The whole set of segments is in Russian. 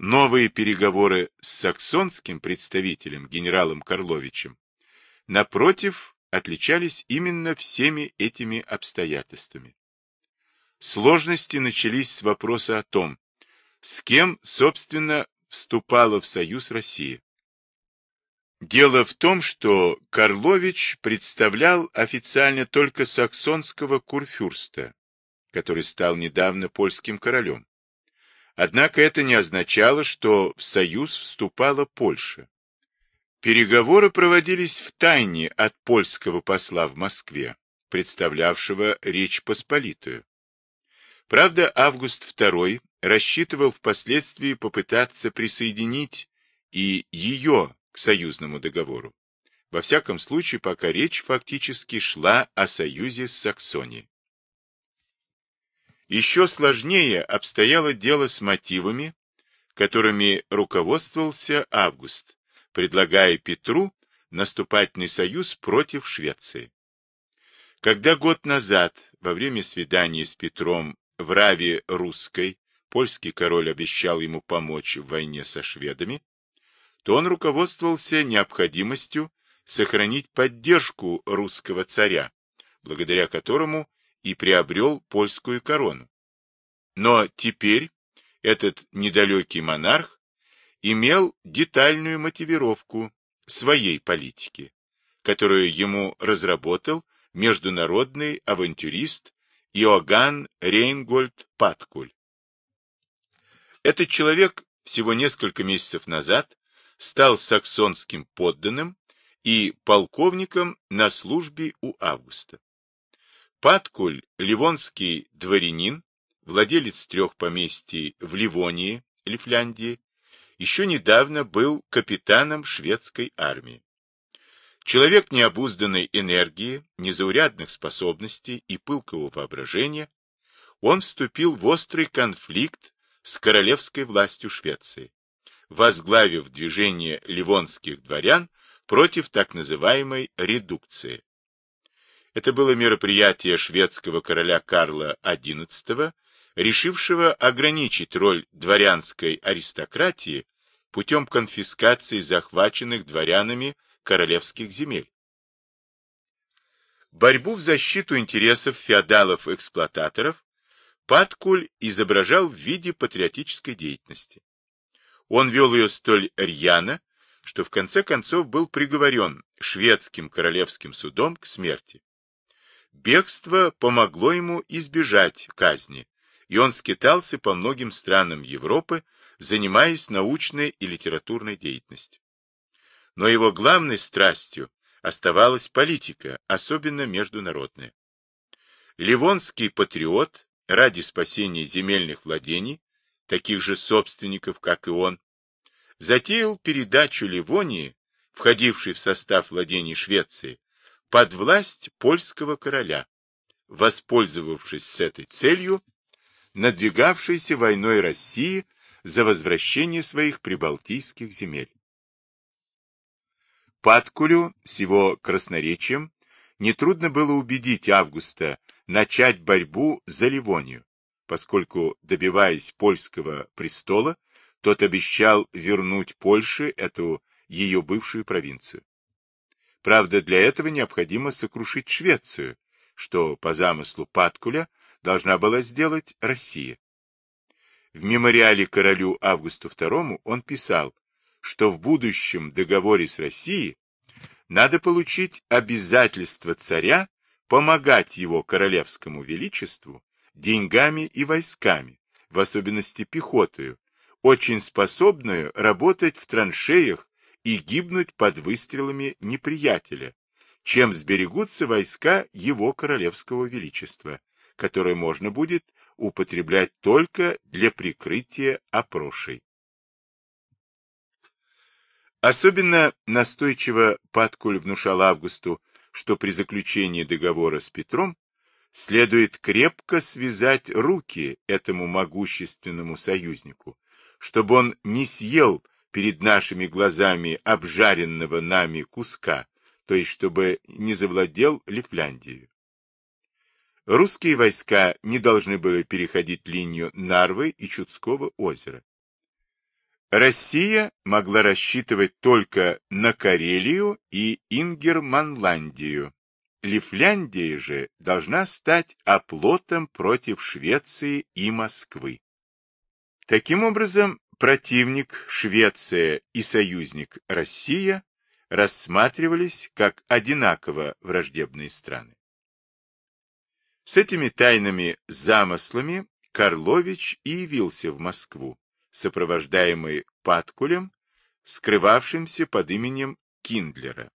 новые переговоры с саксонским представителем генералом Карловичем, напротив, отличались именно всеми этими обстоятельствами. Сложности начались с вопроса о том, с кем, собственно, вступала в союз Россия. Дело в том, что Карлович представлял официально только саксонского курфюрста, который стал недавно польским королем. Однако это не означало, что в союз вступала Польша. Переговоры проводились в тайне от польского посла в Москве, представлявшего Речь Посполитую. Правда, Август II рассчитывал впоследствии попытаться присоединить и ее к союзному договору. Во всяком случае, пока речь фактически шла о союзе с Саксонией. Еще сложнее обстояло дело с мотивами, которыми руководствовался Август, предлагая Петру наступательный союз против Швеции. Когда год назад, во время свидания с Петром в Раве Русской, польский король обещал ему помочь в войне со шведами, то он руководствовался необходимостью сохранить поддержку русского царя, благодаря которому и приобрел польскую корону. Но теперь этот недалекий монарх имел детальную мотивировку своей политики, которую ему разработал международный авантюрист Иоганн Рейнгольд Паткуль. Этот человек всего несколько месяцев назад стал саксонским подданным и полковником на службе у Августа. Паткуль, ливонский дворянин, владелец трех поместий в Ливонии, Лифляндии, еще недавно был капитаном шведской армии. Человек необузданной энергии, незаурядных способностей и пылкого воображения, он вступил в острый конфликт с королевской властью Швеции, возглавив движение ливонских дворян против так называемой редукции. Это было мероприятие шведского короля Карла XI, решившего ограничить роль дворянской аристократии путем конфискации захваченных дворянами королевских земель. Борьбу в защиту интересов феодалов-эксплуататоров Паткуль изображал в виде патриотической деятельности. Он вел ее столь рьяно, что в конце концов был приговорен шведским королевским судом к смерти. Бегство помогло ему избежать казни, и он скитался по многим странам Европы, занимаясь научной и литературной деятельностью. Но его главной страстью оставалась политика, особенно международная. Ливонский патриот ради спасения земельных владений, таких же собственников, как и он, затеял передачу Ливонии, входившей в состав владений Швеции, под власть польского короля, воспользовавшись с этой целью надвигавшейся войной России за возвращение своих прибалтийских земель. Паткулю с его красноречием нетрудно было убедить Августа начать борьбу за Ливонию, поскольку, добиваясь польского престола, тот обещал вернуть Польше эту ее бывшую провинцию. Правда, для этого необходимо сокрушить Швецию, что по замыслу Паткуля должна была сделать Россия. В мемориале королю Августу II он писал, что в будущем договоре с Россией надо получить обязательство царя помогать его королевскому величеству деньгами и войсками, в особенности пехотою, очень способную работать в траншеях и гибнуть под выстрелами неприятеля, чем сберегутся войска его королевского величества, которые можно будет употреблять только для прикрытия опрошей. Особенно настойчиво Паткуль внушал Августу, что при заключении договора с Петром следует крепко связать руки этому могущественному союзнику, чтобы он не съел перед нашими глазами обжаренного нами куска, то есть чтобы не завладел Лифляндией. Русские войска не должны были переходить линию Нарвы и Чудского озера. Россия могла рассчитывать только на Карелию и Ингерманландию. Лифляндия же должна стать оплотом против Швеции и Москвы. Таким образом, противник Швеция и союзник Россия рассматривались как одинаково враждебные страны. С этими тайными замыслами Карлович и явился в Москву, сопровождаемый Паткулем, скрывавшимся под именем Киндлера.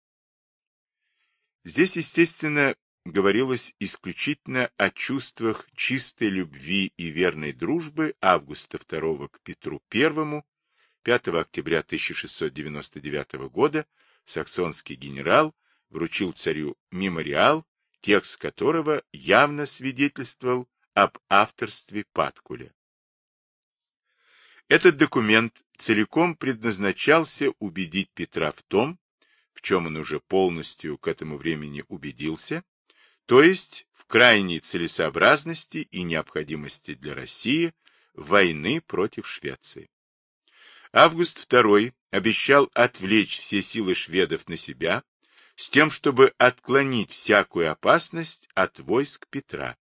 Здесь, естественно, говорилось исключительно о чувствах чистой любви и верной дружбы Августа II к Петру I, 5 октября 1699 года саксонский генерал вручил царю мемориал, текст которого явно свидетельствовал об авторстве Паткуля. Этот документ целиком предназначался убедить Петра в том, в чем он уже полностью к этому времени убедился, то есть в крайней целесообразности и необходимости для России войны против Швеции. Август II обещал отвлечь все силы шведов на себя, с тем, чтобы отклонить всякую опасность от войск Петра.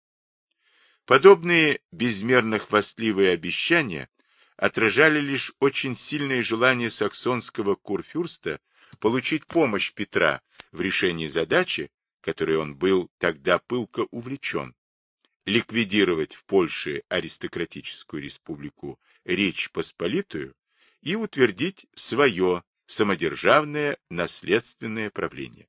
Подобные безмерно хвастливые обещания отражали лишь очень сильное желание саксонского курфюрста получить помощь Петра в решении задачи, которой он был тогда пылко увлечен, ликвидировать в Польше аристократическую республику Речь Посполитую и утвердить свое самодержавное наследственное правление.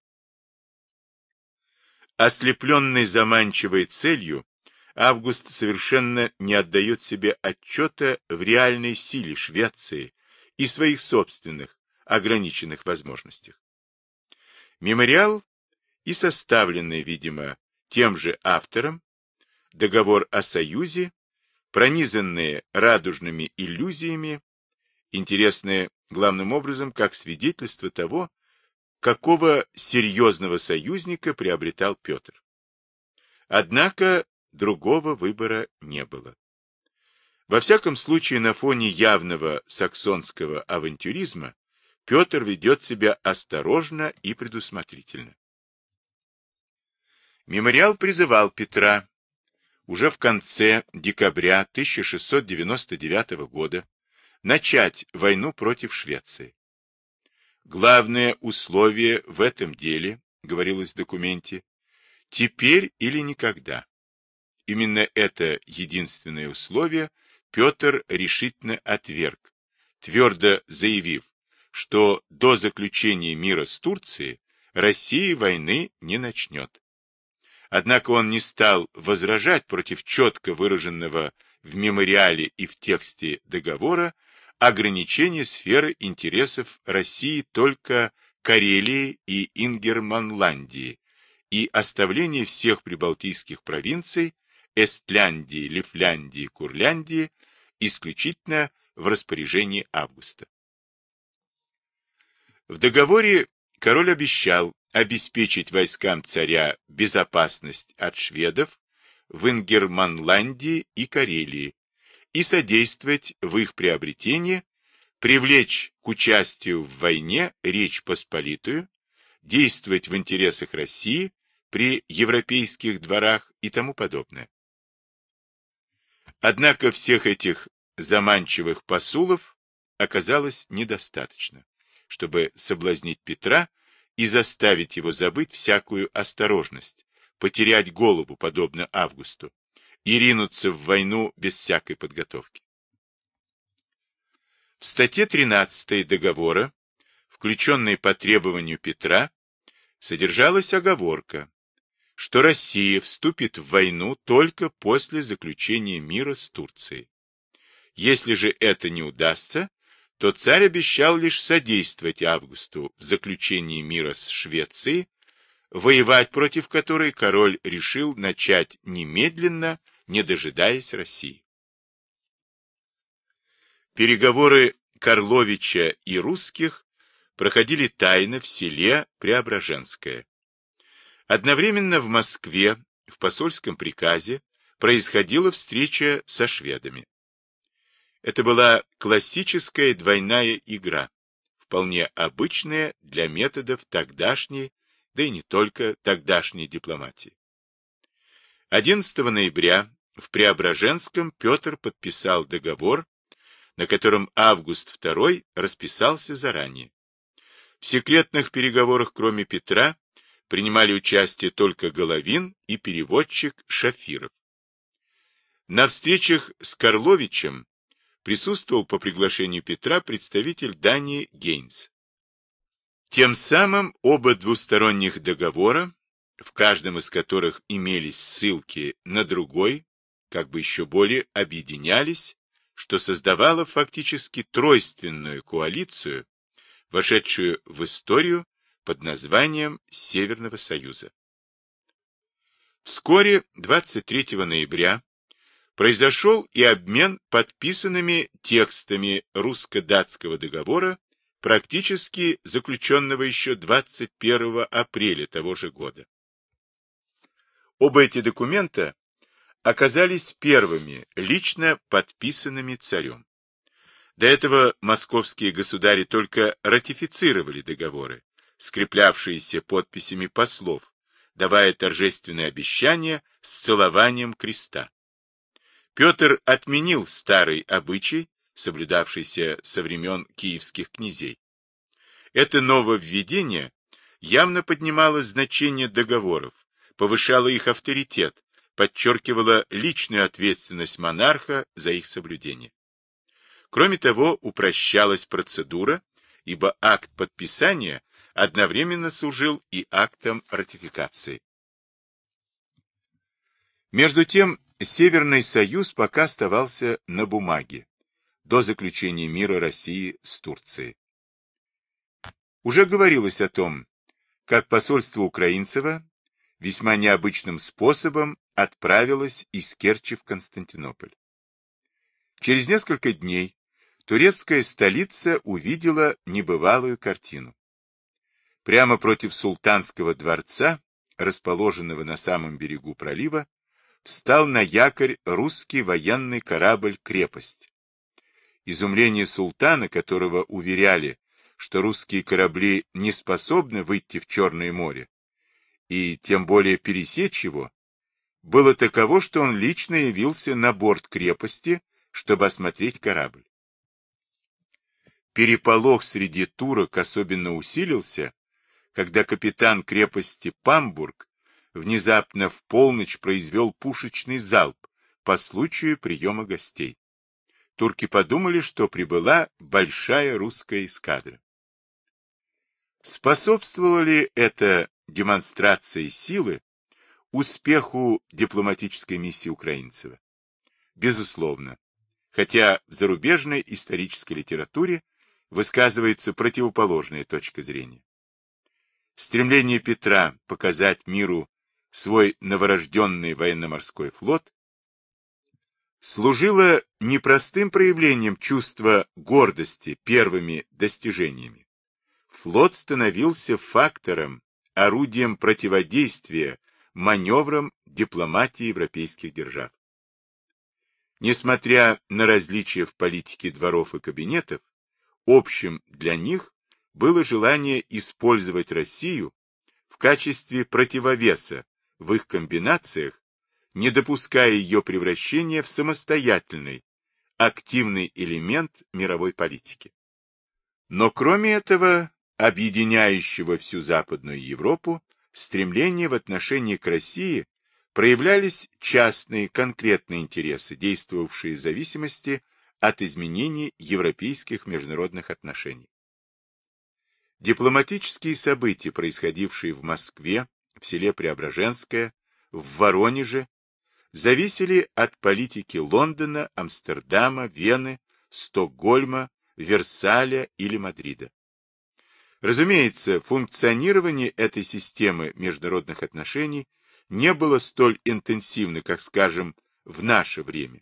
Ослепленный заманчивой целью, Август совершенно не отдает себе отчета в реальной силе Швеции и своих собственных ограниченных возможностях. Мемориал и составленный, видимо, тем же автором, договор о союзе, пронизанные радужными иллюзиями, интересные главным образом как свидетельство того, какого серьезного союзника приобретал Петр. Однако другого выбора не было. Во всяком случае, на фоне явного саксонского авантюризма Петр ведет себя осторожно и предусмотрительно. Мемориал призывал Петра уже в конце декабря 1699 года начать войну против Швеции. Главное условие в этом деле, говорилось в документе, теперь или никогда. Именно это единственное условие Петр решительно отверг, твердо заявив, что до заключения мира с Турцией Россия войны не начнет. Однако он не стал возражать против четко выраженного в мемориале и в тексте договора ограничения сферы интересов России только Карелии и Ингерманландии и оставление всех прибалтийских провинций Эстляндии, Лифляндии, Курляндии исключительно в распоряжении Августа. В договоре король обещал обеспечить войскам царя безопасность от шведов в Ингерманландии и Карелии, и содействовать в их приобретении, привлечь к участию в войне Речь Посполитую, действовать в интересах России при европейских дворах и тому подобное. Однако всех этих заманчивых посулов оказалось недостаточно, чтобы соблазнить Петра и заставить его забыть всякую осторожность, потерять голову, подобно Августу, и ринуться в войну без всякой подготовки. В статье 13 договора, включенной по требованию Петра, содержалась оговорка, что Россия вступит в войну только после заключения мира с Турцией. Если же это не удастся, то царь обещал лишь содействовать Августу в заключении мира с Швецией, воевать против которой король решил начать немедленно не дожидаясь России. Переговоры Карловича и русских проходили тайно в селе Преображенское. Одновременно в Москве в посольском приказе происходила встреча со шведами. Это была классическая двойная игра, вполне обычная для методов тогдашней, да и не только тогдашней дипломатии. 11 ноября в Преображенском Петр подписал договор, на котором Август II расписался заранее. В секретных переговорах, кроме Петра, принимали участие только Головин и переводчик Шафиров. На встречах с Карловичем присутствовал по приглашению Петра представитель Дании Гейнс. Тем самым оба двусторонних договора, в каждом из которых имелись ссылки на другой, как бы еще более объединялись, что создавало фактически тройственную коалицию, вошедшую в историю под названием Северного Союза. Вскоре, 23 ноября, произошел и обмен подписанными текстами русско-датского договора, практически заключенного еще 21 апреля того же года. Оба эти документа оказались первыми, лично подписанными царем. До этого московские государи только ратифицировали договоры, скреплявшиеся подписями послов, давая торжественные обещания с целованием креста. Петр отменил старый обычай, соблюдавшийся со времен киевских князей. Это нововведение явно поднимало значение договоров, повышало их авторитет, подчеркивало личную ответственность монарха за их соблюдение. Кроме того, упрощалась процедура, ибо акт подписания одновременно служил и актом ратификации. Между тем, Северный Союз пока оставался на бумаге до заключения мира России с Турцией. Уже говорилось о том, как посольство Украинцева весьма необычным способом отправилось из Керчи в Константинополь. Через несколько дней турецкая столица увидела небывалую картину. Прямо против султанского дворца, расположенного на самом берегу пролива, встал на якорь русский военный корабль «Крепость». Изумление султана, которого уверяли, что русские корабли не способны выйти в Черное море, и тем более пересечь его, было таково, что он лично явился на борт крепости, чтобы осмотреть корабль. Переполох среди турок особенно усилился, когда капитан крепости Памбург внезапно в полночь произвел пушечный залп по случаю приема гостей. Турки подумали, что прибыла большая русская эскадра. Способствовала ли это демонстрация силы успеху дипломатической миссии Украинцева? Безусловно, хотя в зарубежной исторической литературе высказывается противоположная точка зрения. Стремление Петра показать миру свой новорожденный военно-морской флот служило непростым проявлением чувства гордости первыми достижениями. Флот становился фактором, орудием противодействия маневрам дипломатии европейских держав. Несмотря на различия в политике дворов и кабинетов, общим для них было желание использовать Россию в качестве противовеса в их комбинациях, не допуская ее превращения в самостоятельный, активный элемент мировой политики. Но кроме этого, объединяющего всю Западную Европу, стремления в отношении к России проявлялись частные конкретные интересы, действовавшие в зависимости от изменений европейских международных отношений. Дипломатические события, происходившие в Москве, в селе Преображенское, в Воронеже, зависели от политики Лондона, Амстердама, Вены, Стокгольма, Версаля или Мадрида. Разумеется, функционирование этой системы международных отношений не было столь интенсивно, как, скажем, в наше время.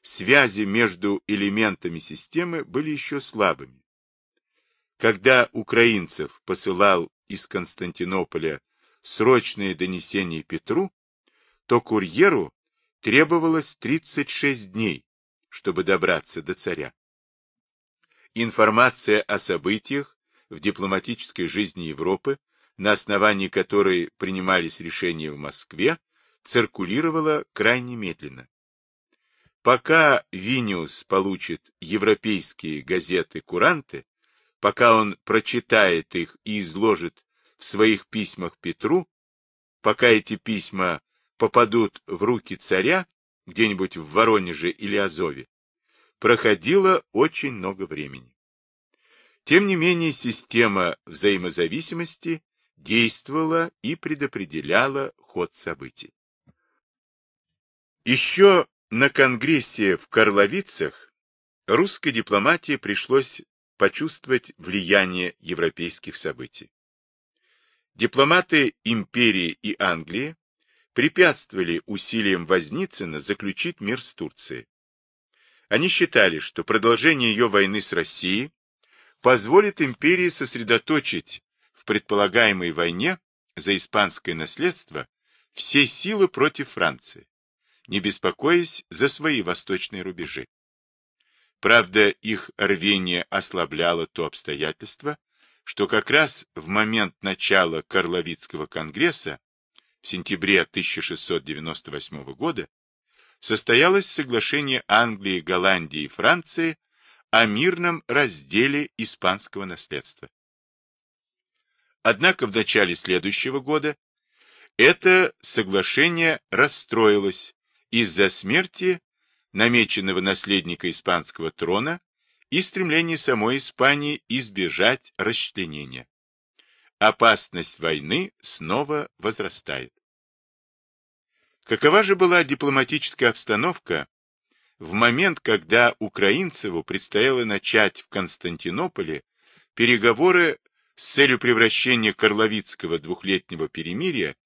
Связи между элементами системы были еще слабыми. Когда украинцев посылал из Константинополя срочные донесения Петру, то курьеру требовалось 36 дней, чтобы добраться до царя. Информация о событиях в дипломатической жизни Европы, на основании которой принимались решения в Москве, циркулировала крайне медленно. Пока Виниус получит европейские газеты-куранты, пока он прочитает их и изложит в своих письмах Петру, пока эти письма попадут в руки царя, где-нибудь в Воронеже или Азове, проходило очень много времени. Тем не менее, система взаимозависимости действовала и предопределяла ход событий. Еще на Конгрессе в Карловицах русской дипломатии пришлось почувствовать влияние европейских событий. Дипломаты империи и Англии препятствовали усилиям Возницына заключить мир с Турцией. Они считали, что продолжение ее войны с Россией позволит империи сосредоточить в предполагаемой войне за испанское наследство все силы против Франции, не беспокоясь за свои восточные рубежи. Правда, их рвение ослабляло то обстоятельство, что как раз в момент начала Карловицкого конгресса в сентябре 1698 года состоялось соглашение Англии, Голландии и Франции о мирном разделе испанского наследства. Однако в начале следующего года это соглашение расстроилось из-за смерти намеченного наследника испанского трона и стремления самой Испании избежать расчленения опасность войны снова возрастает. Какова же была дипломатическая обстановка в момент, когда Украинцеву предстояло начать в Константинополе переговоры с целью превращения Карловицкого двухлетнего перемирия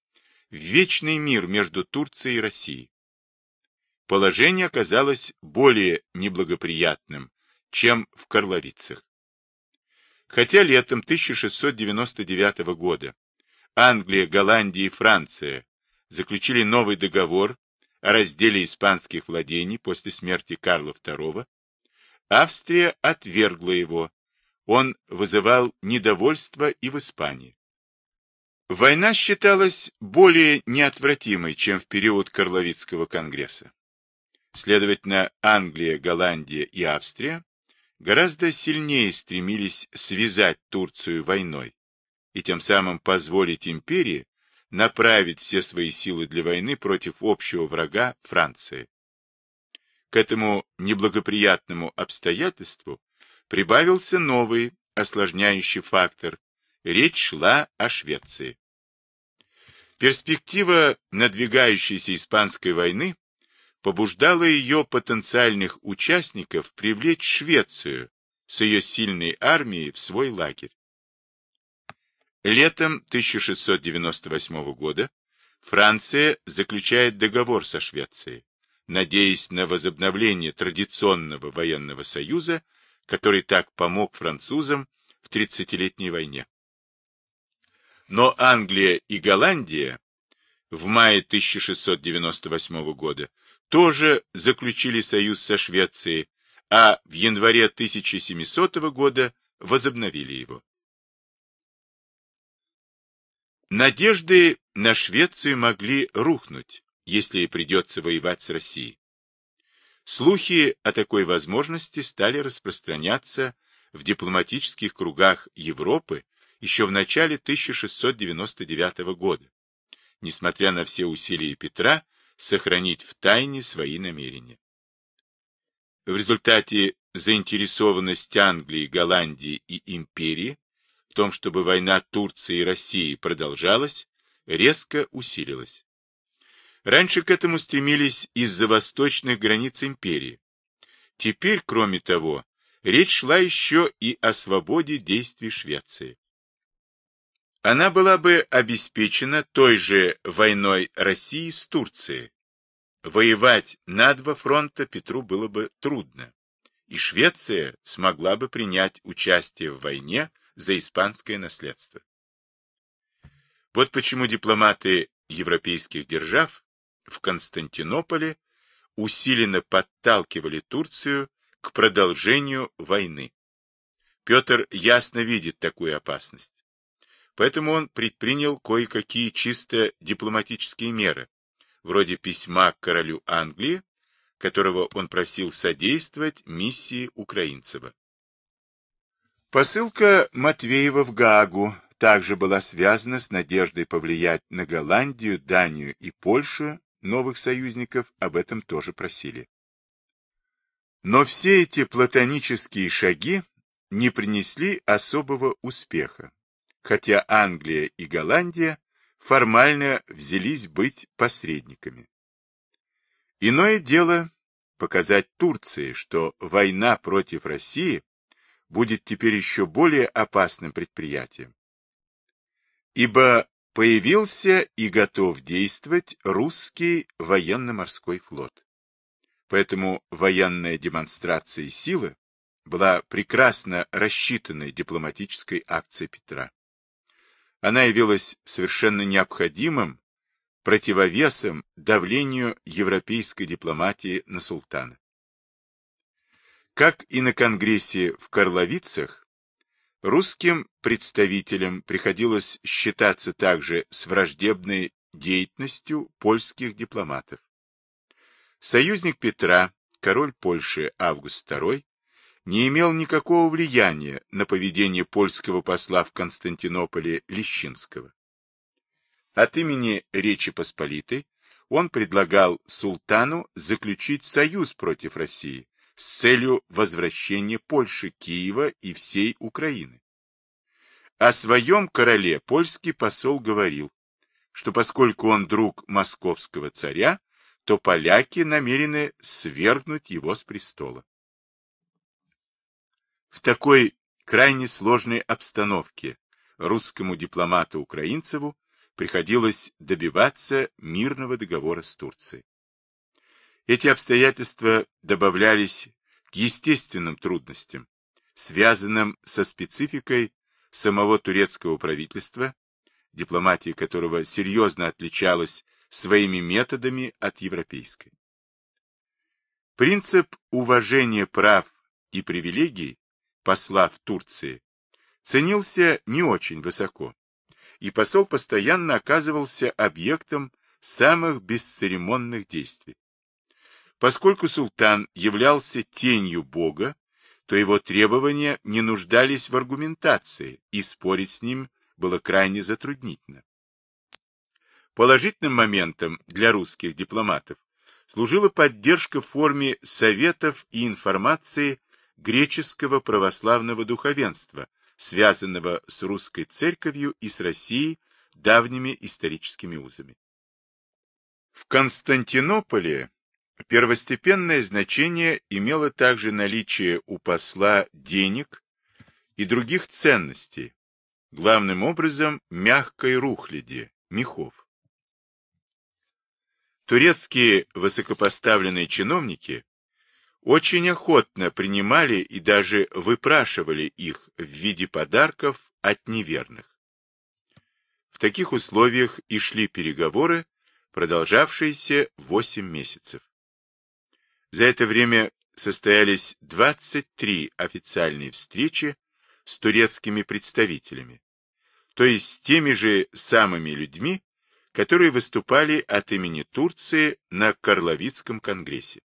в вечный мир между Турцией и Россией? Положение оказалось более неблагоприятным, чем в Карловицах. Хотя летом 1699 года Англия, Голландия и Франция заключили новый договор о разделе испанских владений после смерти Карла II, Австрия отвергла его. Он вызывал недовольство и в Испании. Война считалась более неотвратимой, чем в период Карловицкого конгресса. Следовательно, Англия, Голландия и Австрия гораздо сильнее стремились связать Турцию войной и тем самым позволить империи направить все свои силы для войны против общего врага Франции. К этому неблагоприятному обстоятельству прибавился новый осложняющий фактор. Речь шла о Швеции. Перспектива надвигающейся испанской войны побуждало ее потенциальных участников привлечь Швецию с ее сильной армией в свой лагерь. Летом 1698 года Франция заключает договор со Швецией, надеясь на возобновление традиционного военного союза, который так помог французам в Тридцатилетней войне. Но Англия и Голландия в мае 1698 года тоже заключили союз со Швецией, а в январе 1700 года возобновили его. Надежды на Швецию могли рухнуть, если придется воевать с Россией. Слухи о такой возможности стали распространяться в дипломатических кругах Европы еще в начале 1699 года, несмотря на все усилия Петра сохранить в тайне свои намерения. В результате заинтересованность Англии, Голландии и империи в том, чтобы война Турции и России продолжалась, резко усилилась. Раньше к этому стремились из-за восточных границ империи. Теперь, кроме того, речь шла еще и о свободе действий Швеции она была бы обеспечена той же войной России с Турцией. Воевать на два фронта Петру было бы трудно, и Швеция смогла бы принять участие в войне за испанское наследство. Вот почему дипломаты европейских держав в Константинополе усиленно подталкивали Турцию к продолжению войны. Петр ясно видит такую опасность. Поэтому он предпринял кое-какие чисто дипломатические меры, вроде письма к королю Англии, которого он просил содействовать миссии Украинцева. Посылка Матвеева в Гаагу также была связана с надеждой повлиять на Голландию, Данию и Польшу, новых союзников об этом тоже просили. Но все эти платонические шаги не принесли особого успеха, хотя Англия и Голландия формально взялись быть посредниками. Иное дело показать Турции, что война против России будет теперь еще более опасным предприятием. Ибо появился и готов действовать русский военно-морской флот. Поэтому военная демонстрация силы была прекрасно рассчитанной дипломатической акцией Петра. Она явилась совершенно необходимым противовесом давлению европейской дипломатии на султана. Как и на Конгрессе в Карловицах, русским представителям приходилось считаться также с враждебной деятельностью польских дипломатов. Союзник Петра, король Польши Август II, не имел никакого влияния на поведение польского посла в Константинополе Лещинского. От имени Речи Посполитой он предлагал султану заключить союз против России с целью возвращения Польши, Киева и всей Украины. О своем короле польский посол говорил, что поскольку он друг московского царя, то поляки намерены свергнуть его с престола. В такой крайне сложной обстановке русскому дипломату Украинцеву приходилось добиваться мирного договора с Турцией. Эти обстоятельства добавлялись к естественным трудностям, связанным со спецификой самого турецкого правительства, дипломатия которого серьезно отличалась своими методами от европейской. Принцип уважения прав и привилегий посла в Турции ценился не очень высоко, и посол постоянно оказывался объектом самых бесцеремонных действий. Поскольку султан являлся тенью Бога, то его требования не нуждались в аргументации, и спорить с ним было крайне затруднительно. Положительным моментом для русских дипломатов служила поддержка в форме советов и информации греческого православного духовенства, связанного с русской церковью и с Россией давними историческими узами. В Константинополе первостепенное значение имело также наличие у посла денег и других ценностей, главным образом мягкой рухляди, мехов. Турецкие высокопоставленные чиновники очень охотно принимали и даже выпрашивали их в виде подарков от неверных. В таких условиях и шли переговоры, продолжавшиеся 8 месяцев. За это время состоялись 23 официальные встречи с турецкими представителями, то есть с теми же самыми людьми, которые выступали от имени Турции на Карловицком конгрессе.